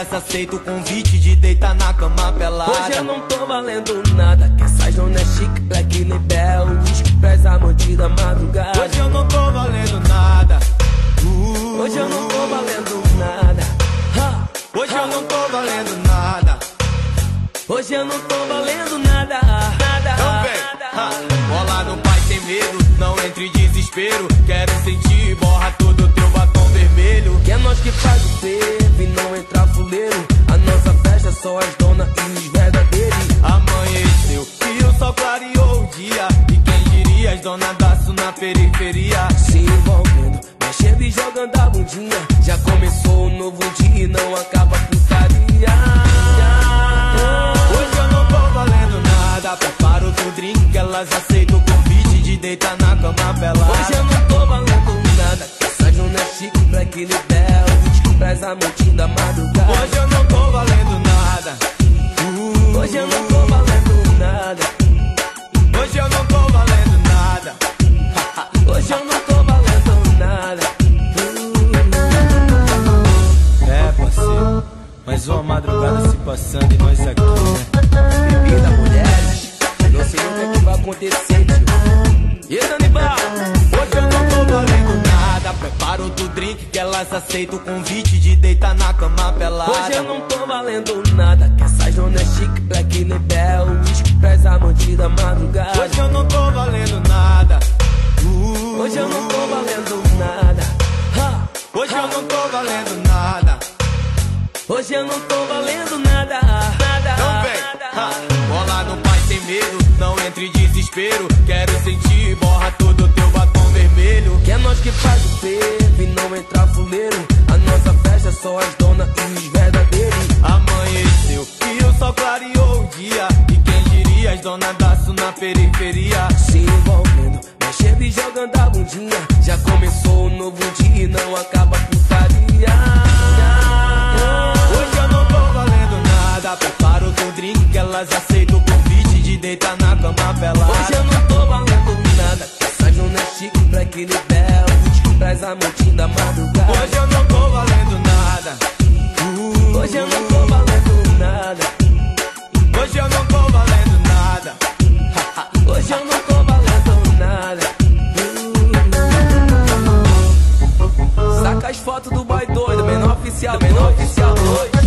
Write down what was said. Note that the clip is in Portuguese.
elas aceitam o convite de deitar na cama pelada. Hoje eu não tô valendo nada, que essa zona é chique, black label, whisky pés amante da madrugada. Hoje eu não tô valendo nada. Uh, Hoje eu não tô valendo nada. Ha, Hoje eu não tô valendo nada. Hoje eu não tô valendo nada. Nada. Então vem, nada. ha. bola no pai sem medo, não entre em desespero. Quero sentir, só as donas e os verdadeiros. Amanheceu e o sol clareou o dia. E quem diria as donas da na periferia? Se envolvendo, mexendo e jogando a bundinha. Já começou um novo dia e não acaba a putaria. Hoje eu não tô valendo nada. Preparo o drink elas aceitam o convite de deitar na cama pelada. Hoje eu não Mais uma madrugada se passando e nós aqui, né? Bebida, mulheres. Não sei o que, é que vai acontecer, tio. E Danibal? Hoje eu não tô valendo nada. Preparo do drink que elas aceitam o convite de deitar na cama pelada. Hoje eu não tô valendo nada. Que essa zona é chique, black label. Whisky pés amante da madrugada. Hoje eu não tô valendo nada. Uh, Hoje eu não tô valendo nada. Ha, Hoje eu não tô valendo nada. Hoje eu não tô valendo nada. Nada. Então vem, ha. bola no pai sem medo, não entre em desespero. Quero sentir, borra todo teu batom vermelho. Que é nós que faz o fervo e não entra fuleiro. A nossa festa é só as donas e os verdadeiros. Amanheceu e o sol clareou o dia. E quem diria as donas da na periferia? mas aceito o convite de deitar na cama pelada. Hoje eu não tô valendo nada. Sai no é chique, black libel. Te traz a da madrugada. Hoje eu não tô valendo nada. Uh, hoje eu não tô valendo nada. Hoje eu não tô valendo nada. hoje eu não tô valendo nada. Saca as fotos do boy doido, menor oficial, menor oficial doido.